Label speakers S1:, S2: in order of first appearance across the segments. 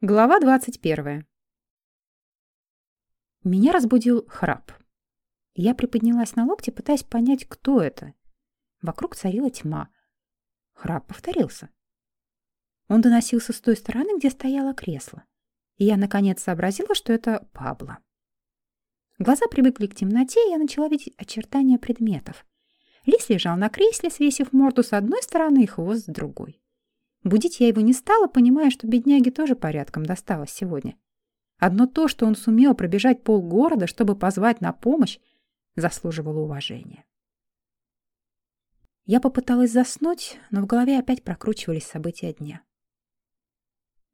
S1: Глава 21. Меня разбудил храп. Я приподнялась на локте, пытаясь понять, кто это. Вокруг царила тьма. Храп повторился. Он доносился с той стороны, где стояло кресло. И я, наконец, сообразила, что это Пабло. Глаза привыкли к темноте, и я начала видеть очертания предметов. Лис лежал на кресле, свесив морду с одной стороны и хвост с другой. Будить я его не стала, понимая, что бедняге тоже порядком досталось сегодня. Одно то, что он сумел пробежать полгорода, чтобы позвать на помощь, заслуживало уважения. Я попыталась заснуть, но в голове опять прокручивались события дня.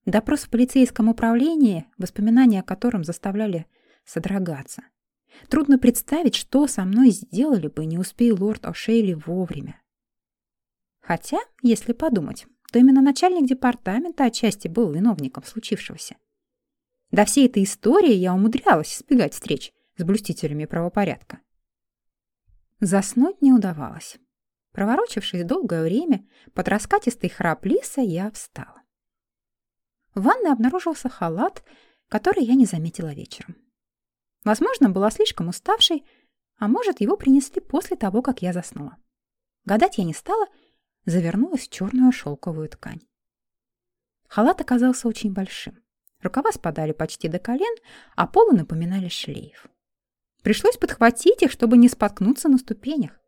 S1: Допрос в полицейском управлении, воспоминания о котором заставляли содрогаться. Трудно представить, что со мной сделали бы, не успея лорд О'Шейли вовремя. Хотя, если подумать, то именно начальник департамента отчасти был виновником случившегося. До всей этой истории я умудрялась избегать встреч с блюстителями правопорядка. Заснуть не удавалось. Проворочившись долгое время, под раскатистый храп лиса я встала. В ванной обнаружился халат, который я не заметила вечером. Возможно, была слишком уставшей, а может, его принесли после того, как я заснула. Гадать я не стала — завернулась в черную шелковую ткань. Халат оказался очень большим. Рукава спадали почти до колен, а полы напоминали шлейф. Пришлось подхватить их, чтобы не споткнуться на ступенях.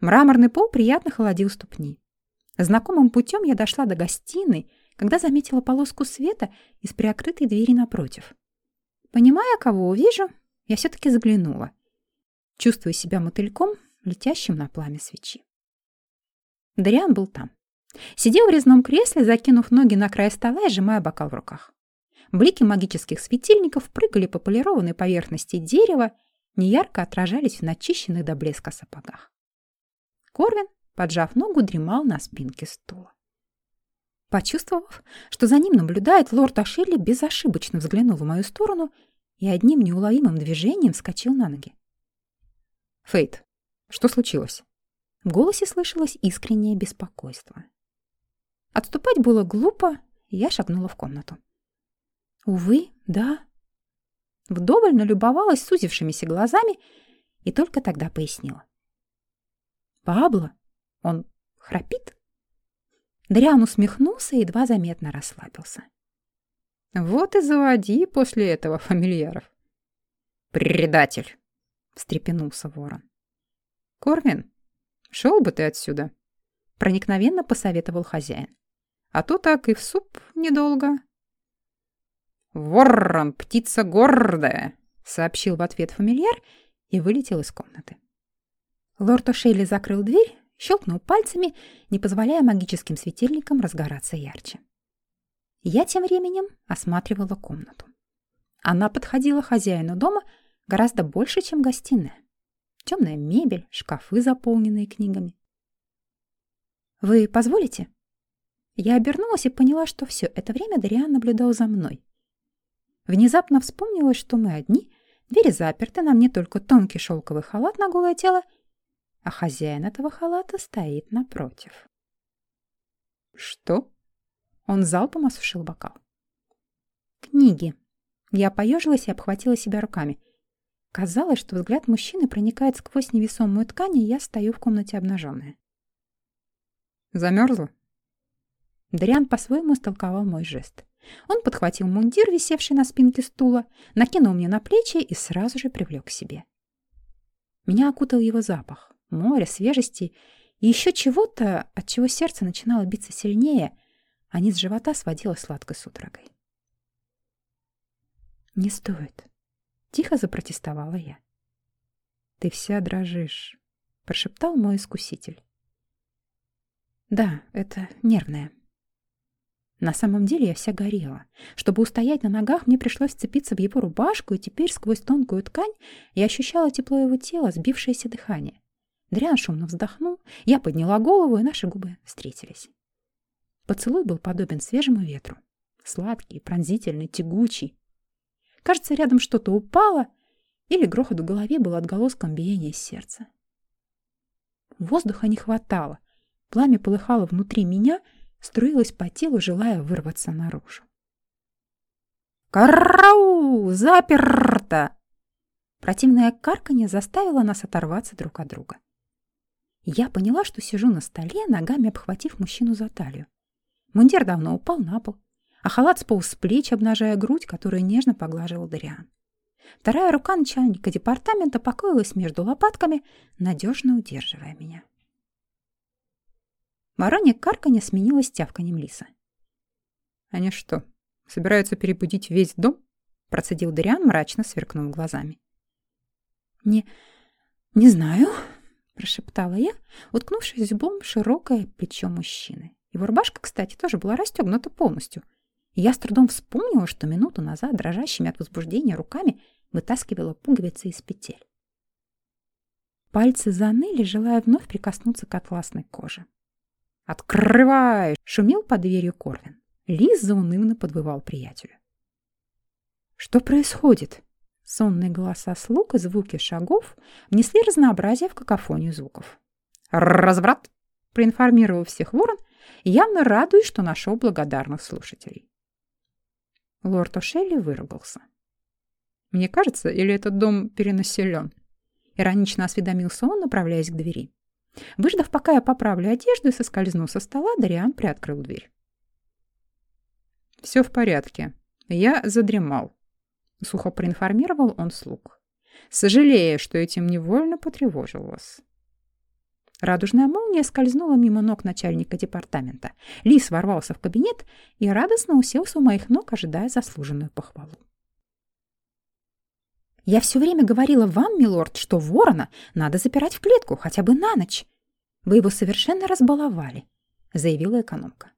S1: Мраморный пол приятно холодил ступни. Знакомым путем я дошла до гостиной, когда заметила полоску света из приоткрытой двери напротив. Понимая, кого увижу, я все-таки заглянула, чувствуя себя мотыльком, летящим на пламя свечи. Дариан был там. Сидел в резном кресле, закинув ноги на край стола и сжимая бокал в руках. Блики магических светильников прыгали по полированной поверхности дерева, неярко отражались в начищенных до блеска сапогах. Корвин, поджав ногу, дремал на спинке стула. Почувствовав, что за ним наблюдает лорд Ашелли, безошибочно взглянул в мою сторону и одним неуловимым движением вскочил на ноги. «Фейт, что случилось?» В голосе слышалось искреннее беспокойство. Отступать было глупо, и я шагнула в комнату. Увы, да. Вдоволь налюбовалась сузившимися глазами и только тогда пояснила. «Пабло? Он храпит?» Дриан усмехнулся и едва заметно расслабился. «Вот и заводи после этого фамильяров». «Предатель!» — встрепенулся ворон. «Корвин, Шел бы ты отсюда, — проникновенно посоветовал хозяин. А то так и в суп недолго. «Ворон, птица гордая!» — сообщил в ответ фамильяр и вылетел из комнаты. Лорд О'Шейли закрыл дверь, щелкнул пальцами, не позволяя магическим светильникам разгораться ярче. Я тем временем осматривала комнату. Она подходила хозяину дома гораздо больше, чем гостиная темная мебель, шкафы, заполненные книгами. «Вы позволите?» Я обернулась и поняла, что все это время Дариан наблюдал за мной. Внезапно вспомнилось, что мы одни, двери заперты, на мне только тонкий шелковый халат на голое тело, а хозяин этого халата стоит напротив. «Что?» Он залпом осушил бокал. «Книги». Я поежилась и обхватила себя руками. Казалось, что взгляд мужчины проникает сквозь невесомую ткань, и я стою в комнате обнаженная. Замерзла? Дриан по-своему истолковал мой жест. Он подхватил мундир, висевший на спинке стула, накинул мне на плечи и сразу же привлек к себе. Меня окутал его запах, море, свежести и еще чего-то, от чего сердце начинало биться сильнее, а низ живота сводило сладкой судорогой. «Не стоит», Тихо запротестовала я. «Ты вся дрожишь», — прошептал мой искуситель. «Да, это нервное». На самом деле я вся горела. Чтобы устоять на ногах, мне пришлось вцепиться в его рубашку, и теперь сквозь тонкую ткань я ощущала тепло его тела, сбившееся дыхание. Дриан шумно вздохнул, я подняла голову, и наши губы встретились. Поцелуй был подобен свежему ветру. Сладкий, пронзительный, тягучий. Кажется, рядом что-то упало, или грохот в голове был отголоском биения сердца. Воздуха не хватало. Пламя полыхало внутри меня, струилось по телу, желая вырваться наружу. «Карау! Заперто!» Противное карканье заставило нас оторваться друг от друга. Я поняла, что сижу на столе, ногами обхватив мужчину за талию. Мундир давно упал на пол, а халат сполз с плеч, обнажая грудь, которую нежно поглаживал Дариан. Вторая рука начальника департамента покоилась между лопатками, надежно удерживая меня. Воронье карканье сменилось тявканьем лиса.
S2: «Они что, собираются перебудить весь дом?» процедил Дариан, мрачно сверкнув глазами.
S1: «Не... не знаю», — прошептала я, уткнувшись зубом в широкое плечо мужчины. Его рубашка, кстати, тоже была расстегнута полностью. Я с трудом вспомнила, что минуту назад дрожащими от возбуждения руками вытаскивала пуговицы из петель. Пальцы заныли, желая вновь прикоснуться к атласной коже.
S2: «Открывай!»
S1: — шумел под дверью Корвин. Лиз заунывно подвывал приятелю. «Что происходит?» Сонные голоса слуг и звуки шагов внесли разнообразие в какофонию звуков.
S2: «Разврат!»
S1: — проинформировал всех ворон, явно радуясь, что нашел благодарных слушателей. Лорд О'Шелли выругался.
S2: «Мне кажется, или этот дом перенаселен?»
S1: Иронично осведомился он, направляясь к двери. Выждав, пока я поправлю одежду и соскользну со стола, Дариан приоткрыл дверь.
S2: «Все в порядке. Я задремал», — сухо проинформировал он слуг. «Сожалею, что этим невольно потревожил вас».
S1: Радужная молния скользнула мимо ног начальника департамента. Лис ворвался в кабинет и радостно уселся у моих ног, ожидая заслуженную похвалу. «Я все время говорила вам, милорд, что ворона надо запирать в клетку хотя бы на ночь. Вы его совершенно разбаловали», — заявила экономка.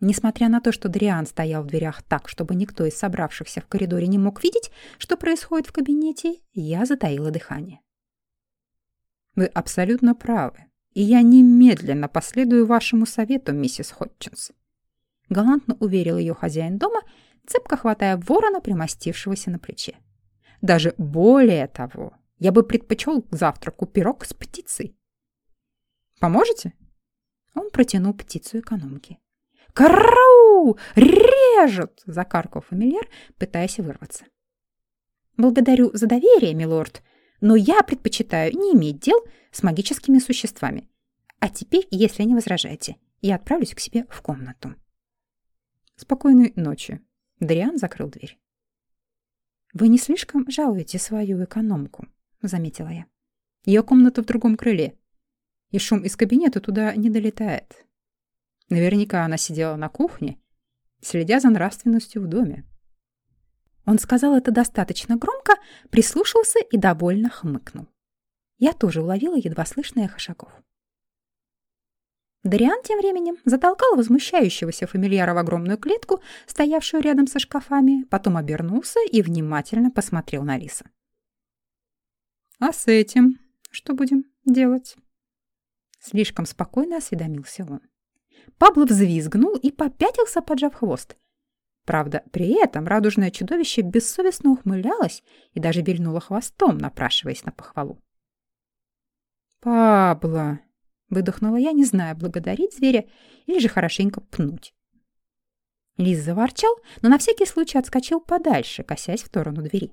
S1: Несмотря на то, что Дриан стоял в дверях так, чтобы никто из собравшихся в коридоре не мог видеть, что происходит в кабинете, я затаила дыхание.
S2: «Вы абсолютно правы, и я немедленно последую вашему совету, миссис Хотчинс»,
S1: галантно уверил ее хозяин дома, цепко хватая ворона, примостившегося на плече.
S2: «Даже более того, я бы предпочел к завтраку пирог с птицей. Поможете?»
S1: Он протянул птицу экономки. «Карау! Режут!» — закаркал фамильяр, пытаясь вырваться. «Благодарю за доверие, милорд, но я предпочитаю не иметь дел с магическими существами. А теперь, если не возражаете, я отправлюсь к себе в комнату».
S2: «Спокойной ночи». Дриан закрыл дверь.
S1: «Вы не слишком жалуете свою экономку», — заметила я.
S2: «Ее комната в другом крыле, и шум из кабинета туда не долетает. Наверняка она сидела на кухне, следя за нравственностью в доме.
S1: Он сказал это достаточно громко, прислушался и довольно хмыкнул. Я тоже уловила едва слышное эхо шагов. Дариан тем временем затолкал возмущающегося фамильяра в огромную клетку, стоявшую рядом со шкафами, потом обернулся и внимательно посмотрел на Лиса.
S2: «А с этим что будем делать?»
S1: Слишком спокойно осведомился он. Пабло взвизгнул и попятился, поджав хвост. Правда, при этом радужное чудовище бессовестно ухмылялось и даже вильнуло хвостом, напрашиваясь на похвалу.
S2: «Пабло!»
S1: — выдохнула я, не зная, благодарить зверя или же хорошенько пнуть. Лиз заворчал, но на всякий случай отскочил подальше, косясь в сторону двери.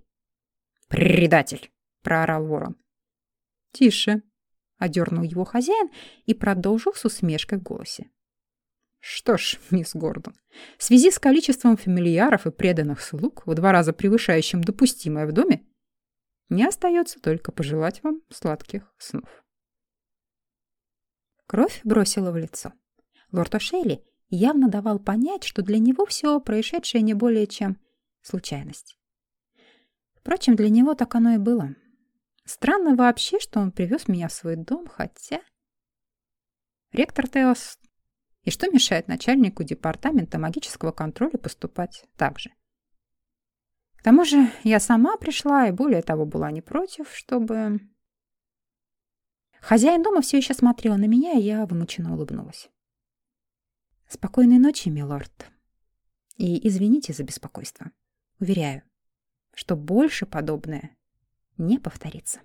S2: «Предатель!» — проорал ворон.
S1: «Тише!» — одернул его хозяин и продолжил с усмешкой в голосе.
S2: Что ж, мисс Гордон, в связи с количеством фамильяров и преданных слуг, в два раза превышающим допустимое в доме, не остается только пожелать вам сладких снов.
S1: Кровь бросила в лицо. Лорд О'Шейли явно давал понять, что для него все происшедшее не более чем случайность. Впрочем, для него так оно и было. Странно вообще, что он привез меня в свой дом, хотя... Ректор Теос и что мешает начальнику департамента магического контроля поступать так же? К тому же я сама пришла и, более того, была не против, чтобы... Хозяин дома все еще смотрел на меня, и я вымученно улыбнулась. Спокойной ночи, милорд. И извините за беспокойство. Уверяю, что больше подобное не повторится.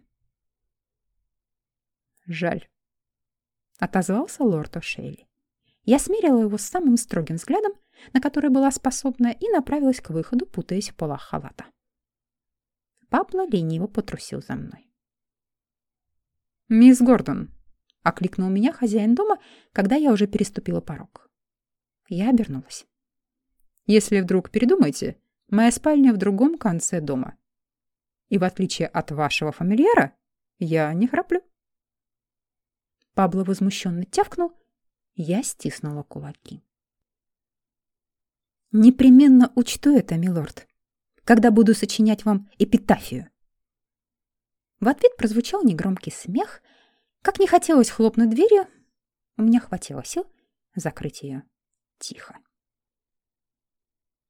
S2: Жаль.
S1: Отозвался лорд О'Шейли. Я смерила его самым строгим взглядом, на который была способна, и направилась к выходу, путаясь в полах халата. Пабло лениво потрусил за мной.
S2: «Мисс Гордон», —
S1: окликнул меня хозяин дома, когда я уже переступила порог. Я обернулась.
S2: «Если вдруг передумаете, моя спальня в другом конце дома. И в отличие от вашего фамильяра, я не храплю».
S1: Пабло возмущенно тявкнул, я стиснула кулаки. «Непременно учту это, милорд, когда буду сочинять вам эпитафию». В ответ прозвучал негромкий смех. Как не хотелось хлопнуть дверью, у меня хватило сил закрыть ее тихо.